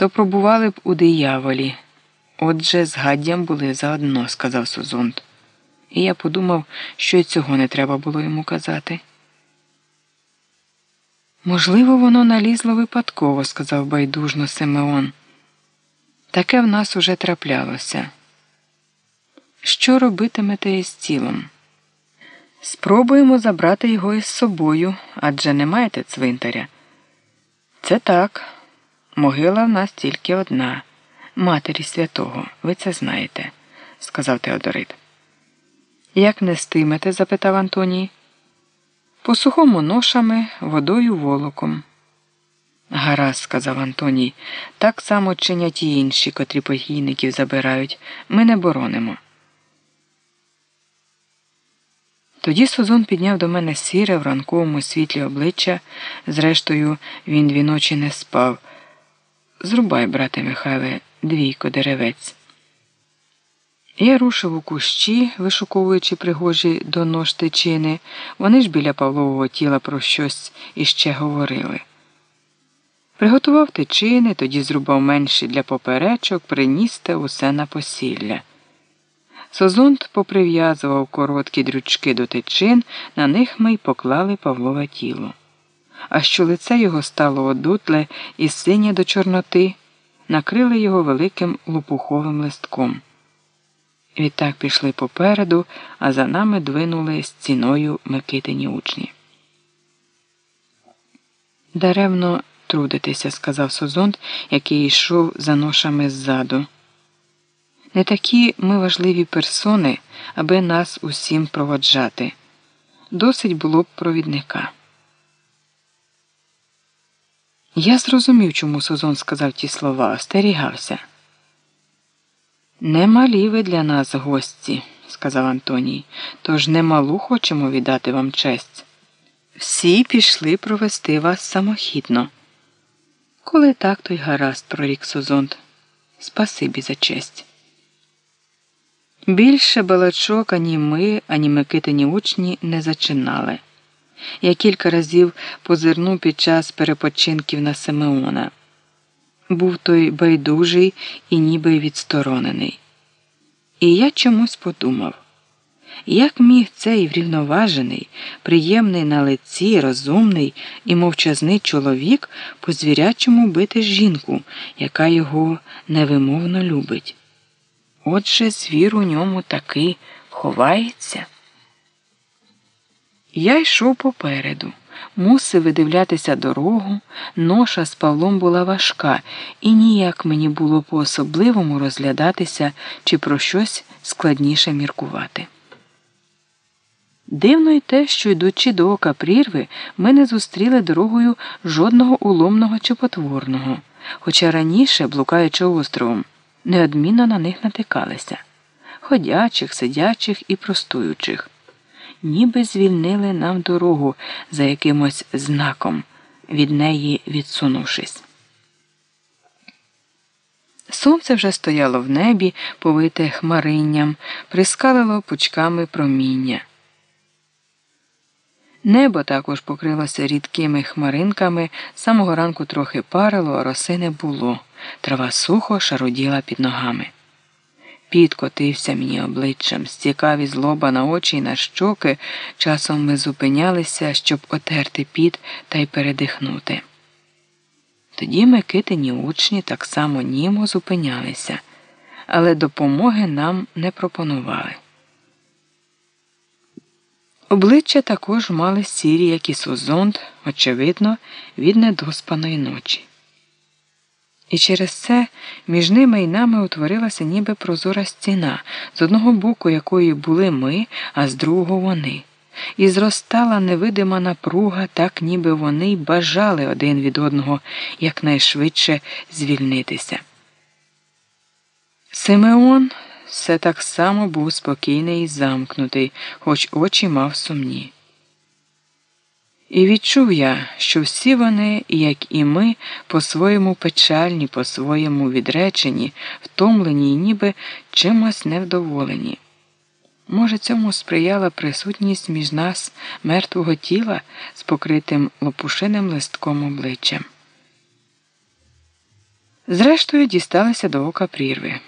то пробували б у дияволі. Отже, з гаддям були заодно, сказав Сузунд. І я подумав, що й цього не треба було йому казати. Можливо, воно налізло випадково, сказав байдужно Симеон. Таке в нас уже траплялося. Що робитимете із тілом? Спробуємо забрати його із собою, адже не маєте цвинтаря. Це так. Могила в нас тільки одна, матері святого, ви це знаєте, сказав Теодорит. Як нестимете? запитав Антоній. По сухому ношами, водою волоком. Гаразд, сказав Антоній, так само чинять і інші, котрі покійників забирають. Ми не боронимо. Тоді Созон підняв до мене сіре в ранковому світлі обличчя, зрештою, він дві ночі не спав. Зрубай, брате Михайле, двійко деревець. Я рушив у кущі, вишуковуючи пригожі до нож тичини. Вони ж біля Павлового тіла про щось іще говорили. Приготував тичини, тоді зрубав менші для поперечок, приніс те усе на посілля. Созунд поприв'язував короткі дрючки до тичин, на них ми й поклали Павлове тіло. А що лице його стало одутле і синє до Чорноти, накрили його великим лупуховим листком. Відтак пішли попереду, а за нами двинули стіною Микитині учні. Даремно трудитися, сказав Созонд, який йшов за ношами ззаду. Не такі ми важливі персони, аби нас усім проводжати. Досить було б провідника. Я зрозумів, чому Созон сказав ті слова, остерігався. Немалі ви для нас гості, сказав Антоній, тож немалу хочемо віддати вам честь. Всі пішли провести вас самохідно. Коли так, то й гаразд, прорік Созонт. Спасибі за честь. Більше балачок ані ми, ані Микитині учні не зачинали. Я кілька разів позирнув під час перепочинків на Симеона. Був той байдужий і ніби відсторонений. І я чомусь подумав, як міг цей врівноважений, приємний на лиці, розумний і мовчазний чоловік по звірячому бити жінку, яка його невимовно любить. Отже, звір у ньому таки ховається. Я йшов попереду, мусив видивлятися дорогу, ноша з Павлом була важка, і ніяк мені було по особливому розглядатися чи про щось складніше міркувати. Дивно й те, що йдучи до ока прірви, ми не зустріли дорогою жодного уломного чи потворного, хоча раніше, блукаючи островом, неодмінно на них натикалися. Ходячих, сидячих і простуючих ніби звільнили нам дорогу за якимось знаком, від неї відсунувшись. Сонце вже стояло в небі, повите хмаринням, прискалило пучками проміння. Небо також покрилося рідкими хмаринками, самого ранку трохи парило, роси не було. Трава сухо шаруділа під ногами. Піт котився мені обличчям, стікав із лоба на очі й на щоки. Часом ми зупинялися, щоб отерти піт та й передихнути. Тоді Микитині учні так само німо зупинялися, але допомоги нам не пропонували. Обличчя також мали сірі, як і сузонд, очевидно, від недоспаної ночі. І через це між ними і нами утворилася ніби прозора стіна, з одного боку якої були ми, а з другого вони. І зростала невидима напруга, так ніби вони й бажали один від одного якнайшвидше звільнитися. Симеон все так само був спокійний і замкнутий, хоч очі мав сумні. І відчув я, що всі вони, як і ми, по-своєму печальні, по-своєму відречені, втомлені і ніби чимось невдоволені. Може, цьому сприяла присутність між нас мертвого тіла з покритим лопушиним листком обличчям. Зрештою, дісталися до ока прірви.